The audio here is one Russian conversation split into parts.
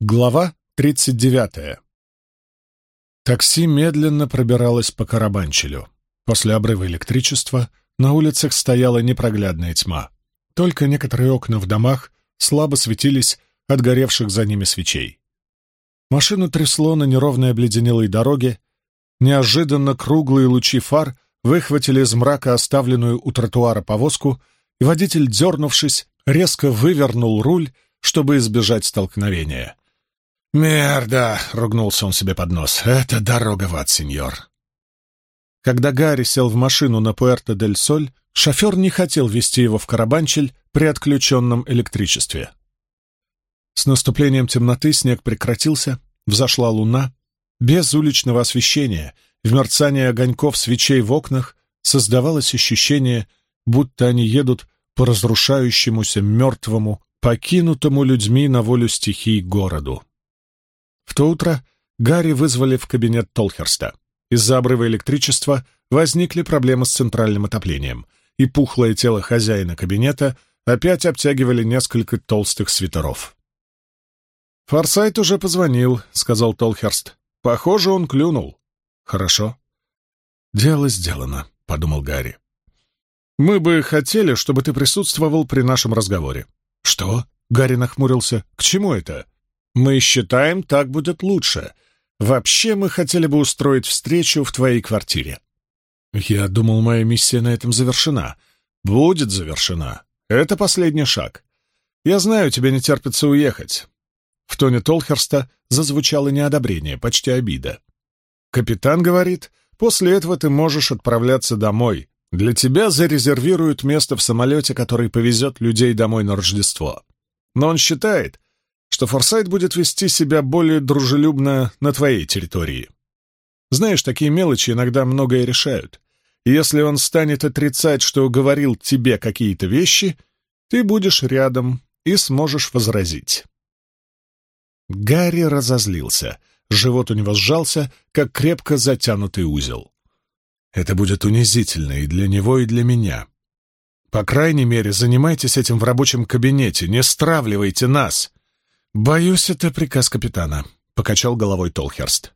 Глава 39. Такси медленно пробиралось по Карабанчелю. После обрыва электричества на улицах стояла непроглядная тьма. Только некоторые окна в домах слабо светились от горевших за ними свечей. Машину трясло на неровной обледенелой дороге. Неожиданно круглые лучи фар выхватили из мрака оставленную у тротуара повозку, и водитель, дернувшись, резко вывернул руль, чтобы избежать столкновения. «Мерда!» — ругнулся он себе под нос. «Это дорога в ад, сеньор!» Когда Гарри сел в машину на Пуэрто-дель-Соль, шофер не хотел вести его в Карабанчель при отключенном электричестве. С наступлением темноты снег прекратился, взошла луна. Без уличного освещения, в мерцании огоньков свечей в окнах создавалось ощущение, будто они едут по разрушающемуся мертвому, покинутому людьми на волю стихий городу. В то утро Гарри вызвали в кабинет Толхерста. Из-за обрыва электричества возникли проблемы с центральным отоплением, и пухлое тело хозяина кабинета опять обтягивали несколько толстых свитеров. «Форсайт уже позвонил», — сказал Толхерст. «Похоже, он клюнул». «Хорошо». «Дело сделано», — подумал Гарри. «Мы бы хотели, чтобы ты присутствовал при нашем разговоре». «Что?» — Гарри нахмурился. «К чему это?» Мы считаем, так будет лучше. Вообще, мы хотели бы устроить встречу в твоей квартире. Я думал, моя миссия на этом завершена. Будет завершена. Это последний шаг. Я знаю, тебе не терпится уехать. В тоне Толхерста зазвучало неодобрение, почти обида. Капитан говорит, после этого ты можешь отправляться домой. Для тебя зарезервируют место в самолете, который повезет людей домой на Рождество. Но он считает, что Форсайт будет вести себя более дружелюбно на твоей территории. Знаешь, такие мелочи иногда многое решают. Если он станет отрицать, что говорил тебе какие-то вещи, ты будешь рядом и сможешь возразить. Гарри разозлился. Живот у него сжался, как крепко затянутый узел. Это будет унизительно и для него, и для меня. По крайней мере, занимайтесь этим в рабочем кабинете, не стравливайте нас. «Боюсь, это приказ капитана», — покачал головой Толхерст.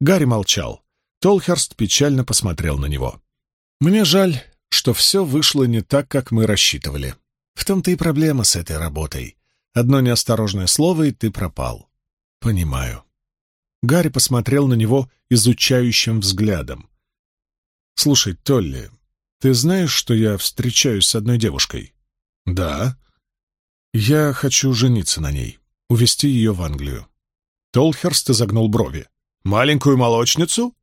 Гарри молчал. Толхерст печально посмотрел на него. «Мне жаль, что все вышло не так, как мы рассчитывали. В том-то и проблема с этой работой. Одно неосторожное слово, и ты пропал». «Понимаю». Гарри посмотрел на него изучающим взглядом. «Слушай, Толли, ты знаешь, что я встречаюсь с одной девушкой?» «Да». «Я хочу жениться на ней» увезти ее в Англию. Толхерст изогнул брови. «Маленькую молочницу?»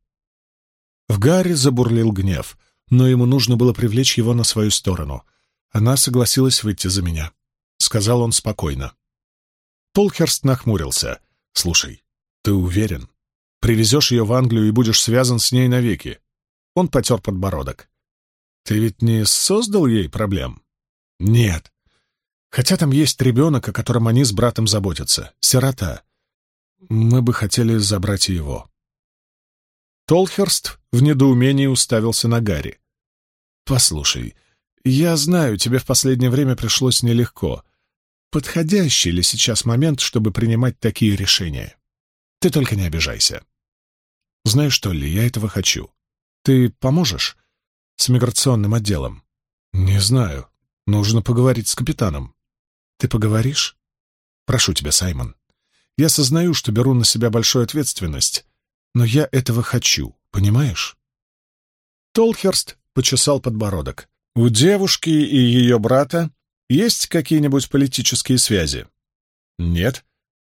В Гарри забурлил гнев, но ему нужно было привлечь его на свою сторону. Она согласилась выйти за меня. Сказал он спокойно. Толхерст нахмурился. «Слушай, ты уверен? Привезешь ее в Англию и будешь связан с ней навеки?» Он потер подбородок. «Ты ведь не создал ей проблем?» «Нет. Хотя там есть ребенок, о котором они с братом заботятся. Сирота. Мы бы хотели забрать его. Толхерст в недоумении уставился на Гарри. «Послушай, я знаю, тебе в последнее время пришлось нелегко. Подходящий ли сейчас момент, чтобы принимать такие решения? Ты только не обижайся. Знаешь что ли, я этого хочу. Ты поможешь? С миграционным отделом? Не знаю. Нужно поговорить с капитаном. Ты поговоришь? Прошу тебя, Саймон. Я сознаю, что беру на себя большую ответственность, но я этого хочу, понимаешь? Толхерст почесал подбородок. У девушки и ее брата есть какие-нибудь политические связи? Нет.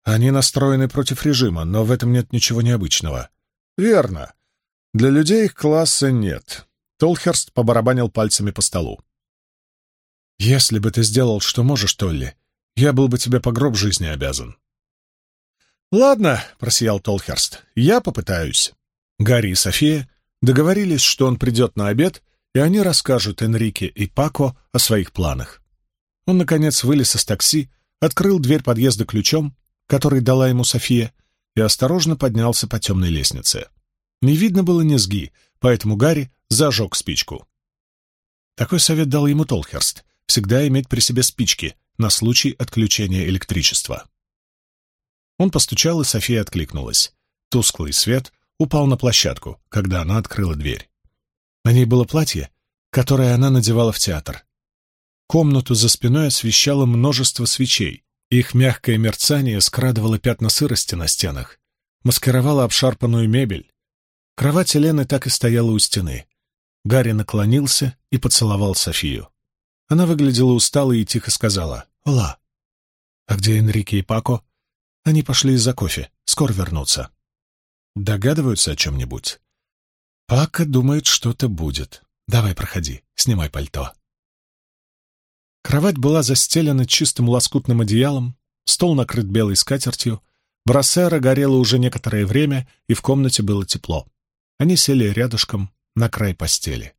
Они настроены против режима, но в этом нет ничего необычного. Верно. Для людей их класса нет. Толхерст побарабанил пальцами по столу. «Если бы ты сделал, что можешь, Толли, я был бы тебе по гроб жизни обязан». «Ладно», — просиял Толхерст, — «я попытаюсь». Гарри и София договорились, что он придет на обед, и они расскажут Энрике и Пако о своих планах. Он, наконец, вылез из такси, открыл дверь подъезда ключом, который дала ему София, и осторожно поднялся по темной лестнице. Не видно было низги, поэтому Гарри зажег спичку. Такой совет дал ему Толхерст — всегда иметь при себе спички — на случай отключения электричества. Он постучал, и София откликнулась. Тусклый свет упал на площадку, когда она открыла дверь. На ней было платье, которое она надевала в театр. Комнату за спиной освещало множество свечей. Их мягкое мерцание скрадывало пятна сырости на стенах, маскировало обшарпанную мебель. Кровать Елены так и стояла у стены. Гарри наклонился и поцеловал Софию. Она выглядела усталой и тихо сказала «Ла». «А где Энрике и Пако?» «Они пошли из-за кофе. Скоро вернутся». «Догадываются о чем-нибудь?» «Пако думает, что-то будет. Давай, проходи, снимай пальто». Кровать была застелена чистым лоскутным одеялом, стол накрыт белой скатертью, брассера горела уже некоторое время, и в комнате было тепло. Они сели рядышком на край постели.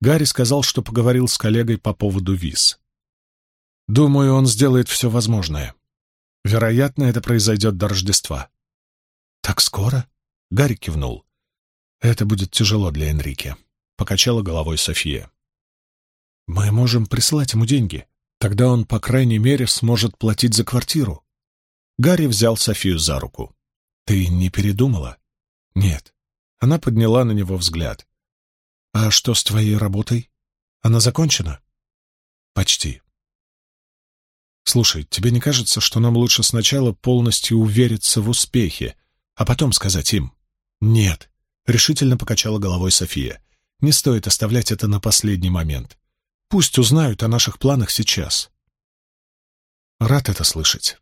Гарри сказал, что поговорил с коллегой по поводу виз. «Думаю, он сделает все возможное. Вероятно, это произойдет до Рождества». «Так скоро?» — Гарри кивнул. «Это будет тяжело для Энрике», — покачала головой София. «Мы можем присылать ему деньги. Тогда он, по крайней мере, сможет платить за квартиру». Гарри взял Софию за руку. «Ты не передумала?» «Нет». Она подняла на него взгляд. «А что с твоей работой? Она закончена?» «Почти». «Слушай, тебе не кажется, что нам лучше сначала полностью увериться в успехе, а потом сказать им?» «Нет», — решительно покачала головой София. «Не стоит оставлять это на последний момент. Пусть узнают о наших планах сейчас». Рад это слышать.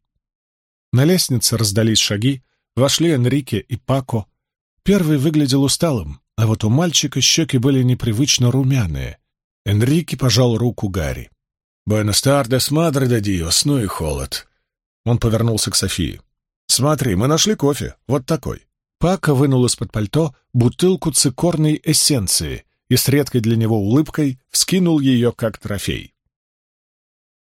На лестнице раздались шаги, вошли Энрике и Пако. Первый выглядел усталым, а вот у мальчика щеки были непривычно румяные. Энрике пожал руку Гарри. «Буэнос тардес, мадре де диос, ну и холод». Он повернулся к Софии. «Смотри, мы нашли кофе, вот такой». Пака вынул из-под пальто бутылку цикорной эссенции и с редкой для него улыбкой вскинул ее как трофей.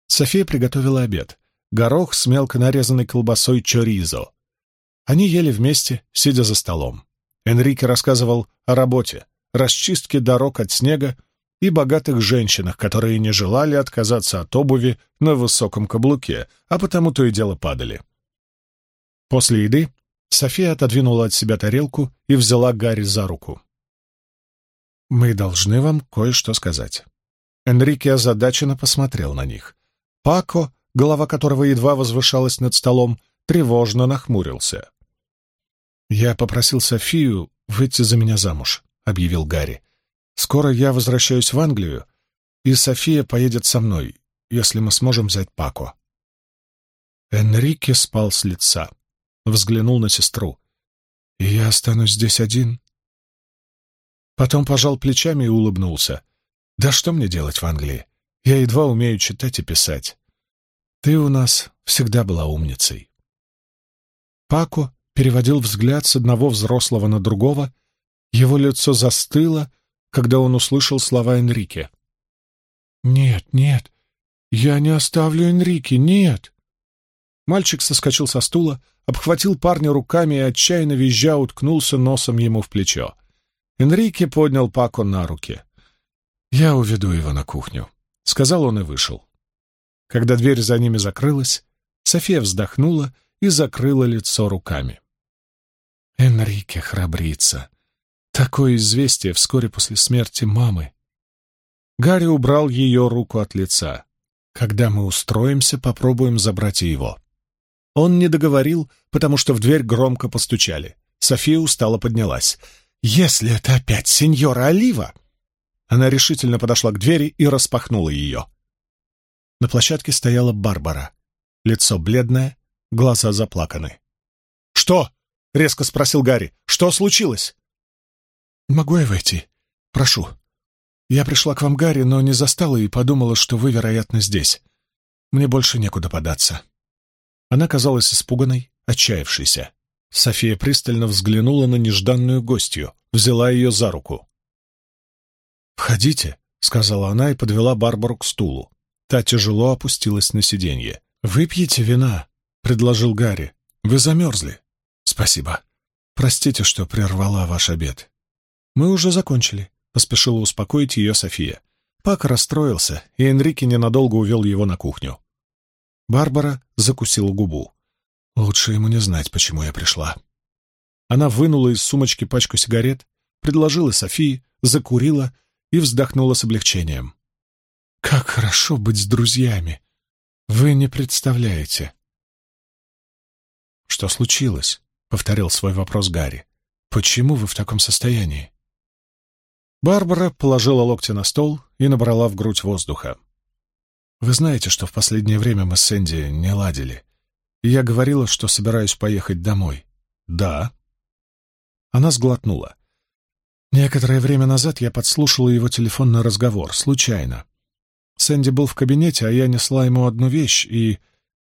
София приготовила обед. Горох с мелко нарезанной колбасой чоризо. Они ели вместе, сидя за столом. Энрике рассказывал о работе, расчистке дорог от снега и богатых женщинах, которые не желали отказаться от обуви на высоком каблуке, а потому то и дело падали. После еды София отодвинула от себя тарелку и взяла Гарри за руку. «Мы должны вам кое-что сказать». Энрике озадаченно посмотрел на них. Пако, голова которого едва возвышалась над столом, тревожно нахмурился. «Я попросил Софию выйти за меня замуж», — объявил Гарри. «Скоро я возвращаюсь в Англию, и София поедет со мной, если мы сможем взять Пако». Энрике спал с лица, взглянул на сестру. «И я останусь здесь один?» Потом пожал плечами и улыбнулся. «Да что мне делать в Англии? Я едва умею читать и писать. Ты у нас всегда была умницей». Пако переводил взгляд с одного взрослого на другого, его лицо застыло, когда он услышал слова Энрике. «Нет, нет, я не оставлю Энрике, нет!» Мальчик соскочил со стула, обхватил парня руками и, отчаянно визжа, уткнулся носом ему в плечо. Энрике поднял Пако на руки. «Я уведу его на кухню», — сказал он и вышел. Когда дверь за ними закрылась, София вздохнула и закрыла лицо руками. Энрике храбрится. Такое известие вскоре после смерти мамы. Гарри убрал ее руку от лица. Когда мы устроимся, попробуем забрать и его. Он не договорил, потому что в дверь громко постучали. София устало поднялась. «Если это опять сеньора Олива!» Она решительно подошла к двери и распахнула ее. На площадке стояла Барбара. Лицо бледное, глаза заплаканы. «Что?» — резко спросил Гарри. «Что случилось?» «Могу я войти? Прошу. Я пришла к вам, Гарри, но не застала и подумала, что вы, вероятно, здесь. Мне больше некуда податься». Она казалась испуганной, отчаявшейся. София пристально взглянула на нежданную гостью, взяла ее за руку. «Входите», — сказала она и подвела Барбару к стулу. Та тяжело опустилась на сиденье. «Выпьете вина», — предложил Гарри. «Вы замерзли». «Спасибо. Простите, что прервала ваш обед». «Мы уже закончили», — поспешила успокоить ее София. Пак расстроился, и Энрике ненадолго увел его на кухню. Барбара закусила губу. Лучше ему не знать, почему я пришла. Она вынула из сумочки пачку сигарет, предложила Софии, закурила и вздохнула с облегчением. «Как хорошо быть с друзьями! Вы не представляете!» «Что случилось?» — повторил свой вопрос Гарри. «Почему вы в таком состоянии?» Барбара положила локти на стол и набрала в грудь воздуха. «Вы знаете, что в последнее время мы с Сэнди не ладили. Я говорила, что собираюсь поехать домой». «Да». Она сглотнула. Некоторое время назад я подслушала его телефонный разговор, случайно. Сэнди был в кабинете, а я несла ему одну вещь и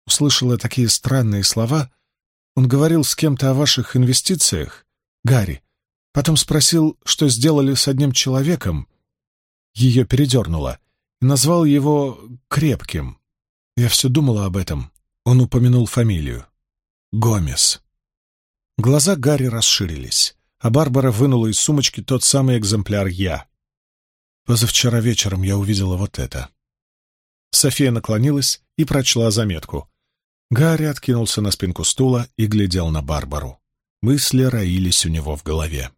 услышала такие странные слова. Он говорил с кем-то о ваших инвестициях, Гарри. Потом спросил, что сделали с одним человеком. Ее передернуло. И назвал его крепким. Я все думала об этом. Он упомянул фамилию. Гомес. Глаза Гарри расширились а Барбара вынула из сумочки тот самый экземпляр «Я». Позавчера вечером я увидела вот это. София наклонилась и прочла заметку. Гарри откинулся на спинку стула и глядел на Барбару. Мысли роились у него в голове.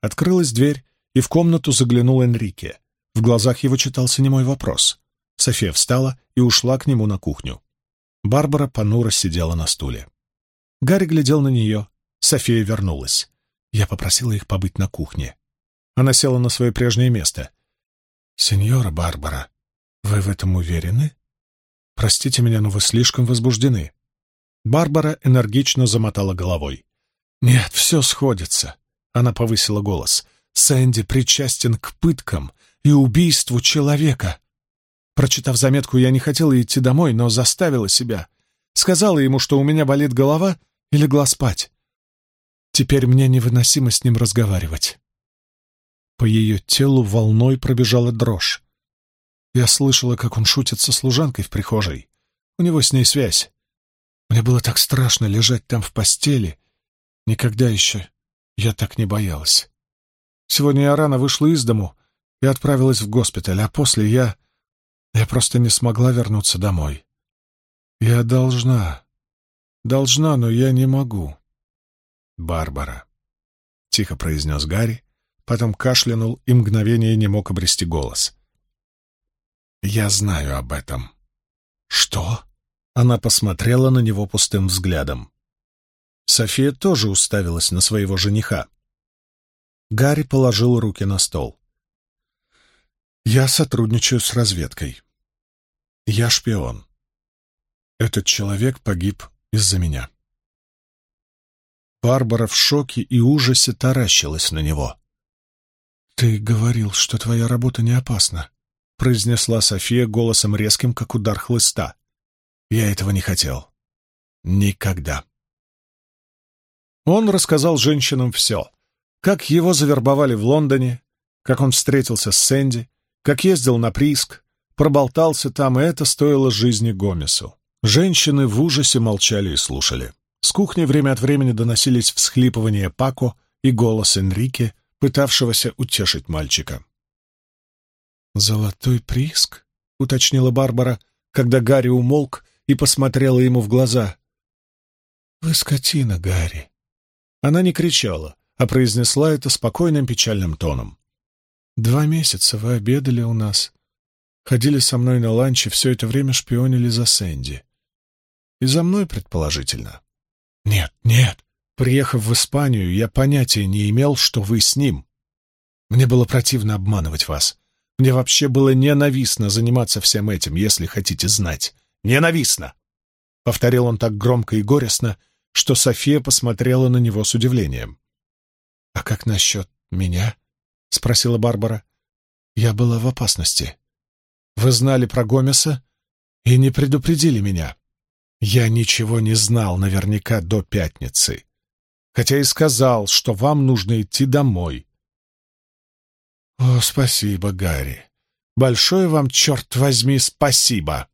Открылась дверь, и в комнату заглянул Энрике. В глазах его читался немой вопрос. София встала и ушла к нему на кухню. Барбара понуро сидела на стуле. Гарри глядел на нее. София вернулась. Я попросила их побыть на кухне. Она села на свое прежнее место. «Сеньора Барбара, вы в этом уверены? Простите меня, но вы слишком возбуждены». Барбара энергично замотала головой. «Нет, все сходится», — она повысила голос. «Сэнди причастен к пыткам и убийству человека». Прочитав заметку, я не хотела идти домой, но заставила себя. Сказала ему, что у меня болит голова, и легла спать. Теперь мне невыносимо с ним разговаривать. По ее телу волной пробежала дрожь. Я слышала, как он шутит со служанкой в прихожей. У него с ней связь. Мне было так страшно лежать там в постели. Никогда еще я так не боялась. Сегодня я рано вышла из дому и отправилась в госпиталь, а после я... Я просто не смогла вернуться домой. Я должна... Должна, но я не могу. «Барбара», — тихо произнес Гарри, потом кашлянул и мгновение не мог обрести голос. «Я знаю об этом». «Что?» Она посмотрела на него пустым взглядом. София тоже уставилась на своего жениха. Гарри положил руки на стол. «Я сотрудничаю с разведкой. Я шпион. Этот человек погиб из-за меня». Барбара в шоке и ужасе таращилась на него. «Ты говорил, что твоя работа не опасна», — произнесла София голосом резким, как удар хлыста. «Я этого не хотел. Никогда». Он рассказал женщинам все. Как его завербовали в Лондоне, как он встретился с Сэнди, как ездил на прииск, проболтался там, и это стоило жизни Гомесу. Женщины в ужасе молчали и слушали. С кухни время от времени доносились всхлипывания Пако и голос Энрике, пытавшегося утешить мальчика. «Золотой прииск?» — уточнила Барбара, когда Гарри умолк и посмотрела ему в глаза. «Вы скотина, Гарри!» Она не кричала, а произнесла это спокойным печальным тоном. «Два месяца вы обедали у нас, ходили со мной на ланч и все это время шпионили за Сэнди. И за мной, предположительно. «Нет, нет. Приехав в Испанию, я понятия не имел, что вы с ним. Мне было противно обманывать вас. Мне вообще было ненавистно заниматься всем этим, если хотите знать. Ненавистно!» Повторил он так громко и горестно, что София посмотрела на него с удивлением. «А как насчет меня?» — спросила Барбара. «Я была в опасности. Вы знали про Гомеса и не предупредили меня. Я ничего не знал наверняка до пятницы, хотя и сказал, что вам нужно идти домой. О, спасибо, Гарри. Большое вам, черт возьми, спасибо.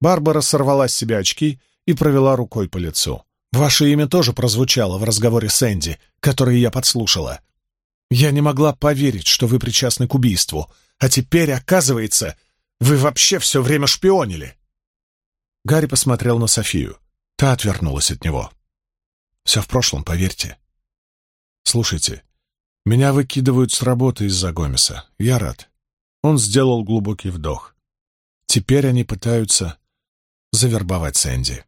Барбара сорвала с себя очки и провела рукой по лицу. Ваше имя тоже прозвучало в разговоре с Энди, который я подслушала. Я не могла поверить, что вы причастны к убийству, а теперь, оказывается, вы вообще все время шпионили. Гарри посмотрел на Софию. Та отвернулась от него. «Все в прошлом, поверьте. Слушайте, меня выкидывают с работы из-за Гомеса. Я рад». Он сделал глубокий вдох. Теперь они пытаются завербовать Сэнди.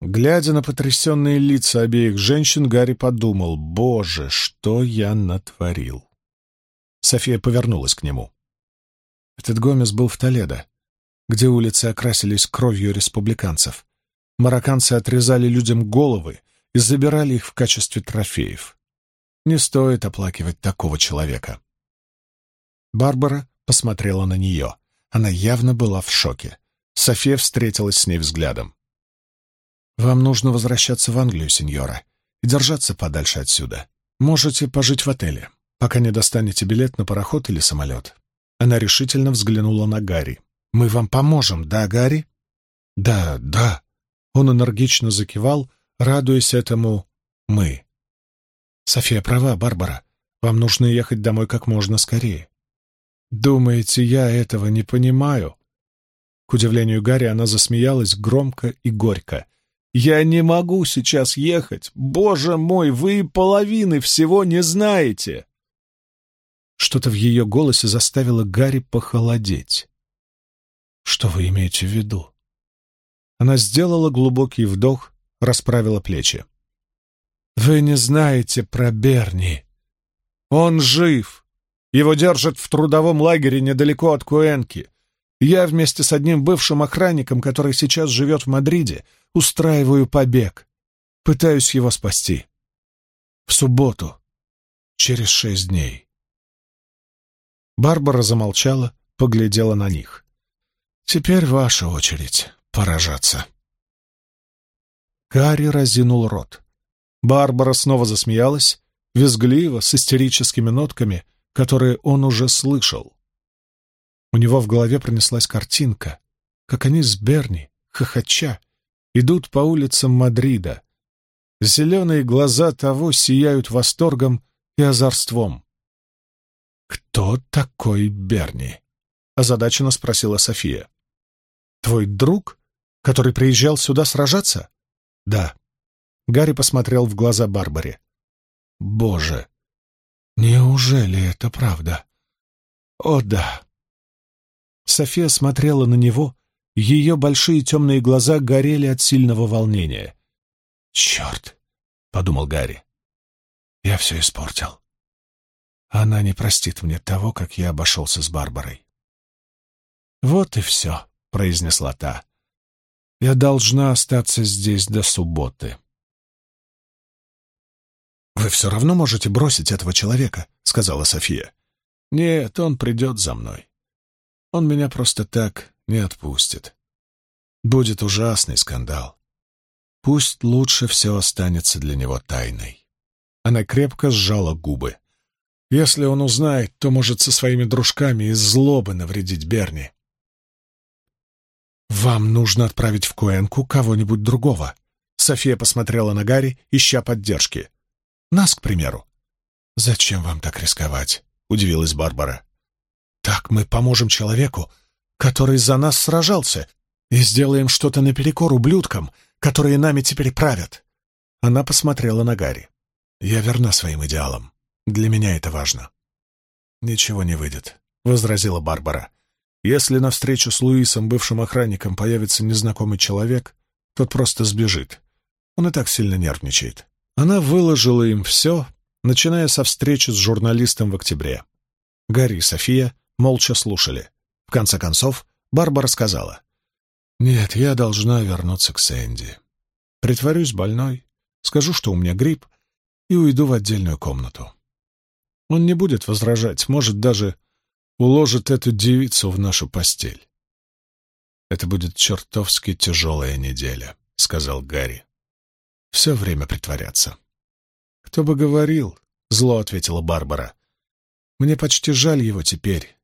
Глядя на потрясенные лица обеих женщин, Гарри подумал, «Боже, что я натворил!» София повернулась к нему. Этот Гомес был в Толедо, где улицы окрасились кровью республиканцев. Марокканцы отрезали людям головы и забирали их в качестве трофеев. Не стоит оплакивать такого человека. Барбара посмотрела на нее. Она явно была в шоке. София встретилась с ней взглядом. «Вам нужно возвращаться в Англию, сеньора, и держаться подальше отсюда. Можете пожить в отеле, пока не достанете билет на пароход или самолет». Она решительно взглянула на Гарри. «Мы вам поможем, да, Гарри?» «Да, да». Он энергично закивал, радуясь этому «мы». «София права, Барбара. Вам нужно ехать домой как можно скорее». «Думаете, я этого не понимаю?» К удивлению Гарри, она засмеялась громко и горько. «Я не могу сейчас ехать! Боже мой, вы половины всего не знаете!» Что-то в ее голосе заставило Гарри похолодеть. «Что вы имеете в виду?» Она сделала глубокий вдох, расправила плечи. «Вы не знаете про Берни. Он жив. Его держат в трудовом лагере недалеко от Куэнки. Я вместе с одним бывшим охранником, который сейчас живет в Мадриде, устраиваю побег. Пытаюсь его спасти. В субботу, через шесть дней. Барбара замолчала, поглядела на них. «Теперь ваша очередь поражаться». Гарри разинул рот. Барбара снова засмеялась, визгливо, с истерическими нотками, которые он уже слышал. У него в голове пронеслась картинка, как они с Берни, хохоча, идут по улицам Мадрида. Зеленые глаза того сияют восторгом и озорством. «Кто такой Берни?» — озадаченно спросила София. «Твой друг, который приезжал сюда сражаться?» «Да». Гарри посмотрел в глаза Барбаре. «Боже, неужели это правда?» «О, да». София смотрела на него, ее большие темные глаза горели от сильного волнения. «Черт!» — подумал Гарри. «Я все испортил. Она не простит мне того, как я обошелся с Барбарой». «Вот и все», — произнесла та. «Я должна остаться здесь до субботы». «Вы все равно можете бросить этого человека», — сказала София. «Нет, он придет за мной. Он меня просто так не отпустит. Будет ужасный скандал. Пусть лучше все останется для него тайной». Она крепко сжала губы. Если он узнает, то может со своими дружками из злобы навредить Берни. «Вам нужно отправить в Куэнку кого-нибудь другого», — София посмотрела на Гарри, ища поддержки. «Нас, к примеру». «Зачем вам так рисковать?» — удивилась Барбара. Так мы поможем человеку, который за нас сражался, и сделаем что-то наперекор ублюдкам, которые нами теперь правят. Она посмотрела на Гарри. Я верна своим идеалам. Для меня это важно. Ничего не выйдет, — возразила Барбара. Если на встречу с Луисом, бывшим охранником, появится незнакомый человек, тот просто сбежит. Он и так сильно нервничает. Она выложила им все, начиная со встречи с журналистом в октябре. Гарри и София молча слушали. В конце концов, Барбара сказала. «Нет, я должна вернуться к Сэнди. Притворюсь больной, скажу, что у меня грипп, и уйду в отдельную комнату. Он не будет возражать, может, даже уложит эту девицу в нашу постель. «Это будет чертовски тяжелая неделя», — сказал Гарри. «Все время притворяться». «Кто бы говорил?» — зло ответила Барбара. «Мне почти жаль его теперь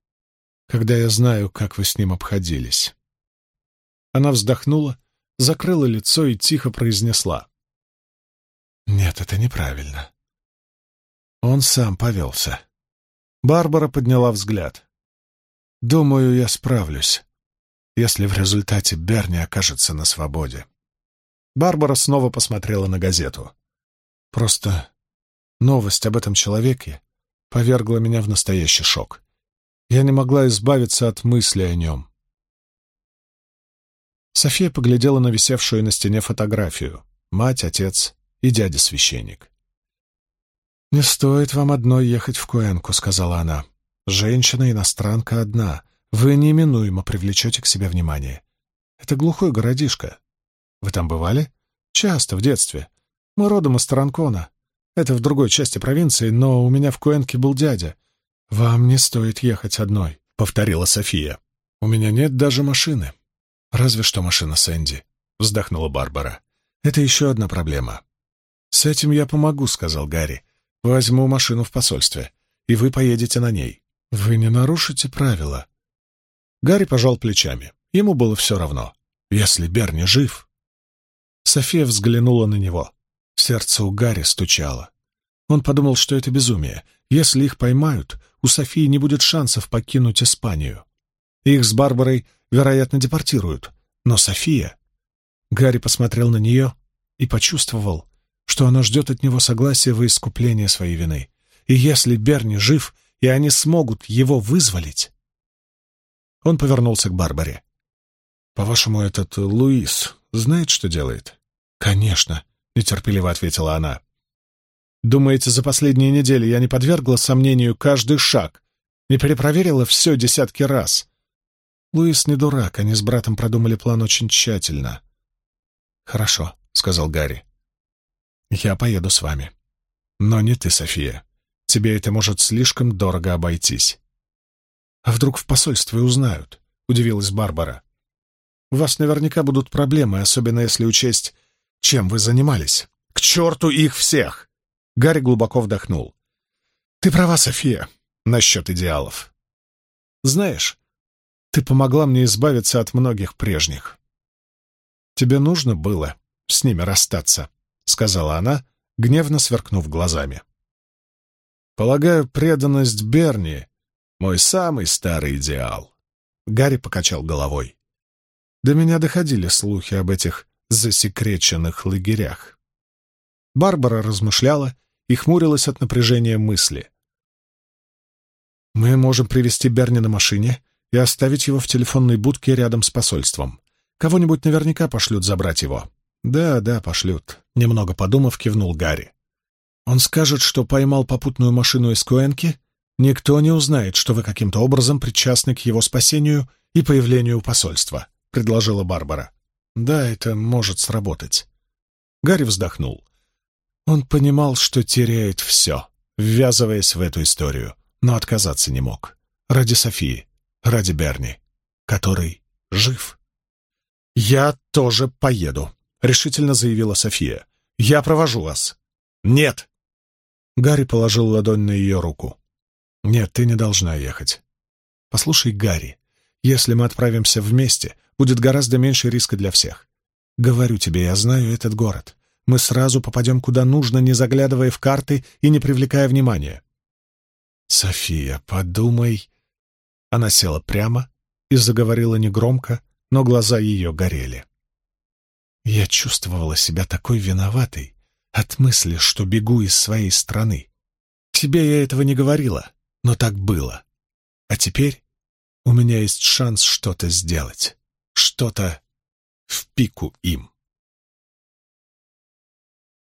когда я знаю, как вы с ним обходились». Она вздохнула, закрыла лицо и тихо произнесла. «Нет, это неправильно». Он сам повелся. Барбара подняла взгляд. «Думаю, я справлюсь, если в результате Берни окажется на свободе». Барбара снова посмотрела на газету. «Просто новость об этом человеке повергла меня в настоящий шок. Я не могла избавиться от мысли о нем. София поглядела на висевшую на стене фотографию. Мать, отец и дядя-священник. «Не стоит вам одной ехать в Куэнку», — сказала она. «Женщина-иностранка одна. Вы неминуемо привлечете к себе внимание. Это глухой городишко. Вы там бывали? Часто, в детстве. Мы родом из Таранкона. Это в другой части провинции, но у меня в Куэнке был дядя. Вам не стоит ехать одной», — повторила София. «У меня нет даже машины». «Разве что машина Сэнди», — вздохнула Барбара. «Это еще одна проблема». «С этим я помогу», — сказал Гарри. «Возьму машину в посольстве, и вы поедете на ней. Вы не нарушите правила». Гарри пожал плечами. Ему было все равно. «Если Берни жив...» София взглянула на него. Сердце у Гарри стучало. Он подумал, что это безумие. Если их поймают, у Софии не будет шансов покинуть Испанию. Их с Барбарой, вероятно, депортируют. Но София... Гарри посмотрел на нее и почувствовал, что она ждет от него согласия во искупление своей вины. И если Берни жив, и они смогут его вызволить... Он повернулся к Барбаре. «По-вашему, этот Луис знает, что делает?» «Конечно», — нетерпеливо ответила она. «Думаете, за последние недели я не подвергла сомнению каждый шаг, не перепроверила все десятки раз?» Луис не дурак, они с братом продумали план очень тщательно. «Хорошо», — сказал Гарри. «Я поеду с вами. Но не ты, София. Тебе это может слишком дорого обойтись». «А вдруг в посольстве узнают?» — удивилась Барбара. «У вас наверняка будут проблемы, особенно если учесть, чем вы занимались. К черту их всех!» Гарри глубоко вдохнул. «Ты права, София, насчет идеалов. Знаешь, ты помогла мне избавиться от многих прежних. Тебе нужно было с ними расстаться, — сказала она, гневно сверкнув глазами. Полагаю, преданность Берни — мой самый старый идеал. Гарри покачал головой. До меня доходили слухи об этих засекреченных лагерях. Барбара размышляла и хмурилась от напряжения мысли. «Мы можем привести Берни на машине и оставить его в телефонной будке рядом с посольством. Кого-нибудь наверняка пошлют забрать его. Да, да, пошлют. Немного подумав, кивнул Гарри. Он скажет, что поймал попутную машину из Куэнки. Никто не узнает, что вы каким-то образом причастны к его спасению и появлению посольства, предложила Барбара. Да, это может сработать. Гарри вздохнул. Он понимал, что теряет все, ввязываясь в эту историю, но отказаться не мог. Ради Софии, ради Берни, который жив. «Я тоже поеду», — решительно заявила София. «Я провожу вас». «Нет!» Гарри положил ладонь на ее руку. «Нет, ты не должна ехать. Послушай, Гарри, если мы отправимся вместе, будет гораздо меньше риска для всех. Говорю тебе, я знаю этот город. Мы сразу попадем куда нужно, не заглядывая в карты и не привлекая внимания». «София, подумай...» Она села прямо и заговорила негромко, но глаза ее горели. Я чувствовала себя такой виноватой от мысли, что бегу из своей страны. Тебе я этого не говорила, но так было. А теперь у меня есть шанс что-то сделать, что-то в пику им.